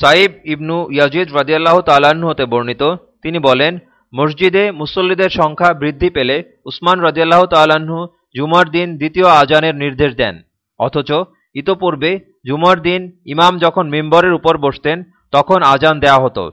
সাইব ইবনু Yazid রাজিয়াল্লাহ তালাহ্ন হতে বর্ণিত। তিনি বলেন, মসজিদে মুসল্লিদের সংখ্যা বৃদ্ধি পেলে উসমান রাজিয়াল্লাহ তালাহ্ন জুমার দিন দ্বিতীয় আজানের নির্দেশ দেন। অথচ ইতোপূর্বে জুমার দিন ইমাম যখন মেম্বরের উপর বসতেন, তখন আজান দেয়া হতো।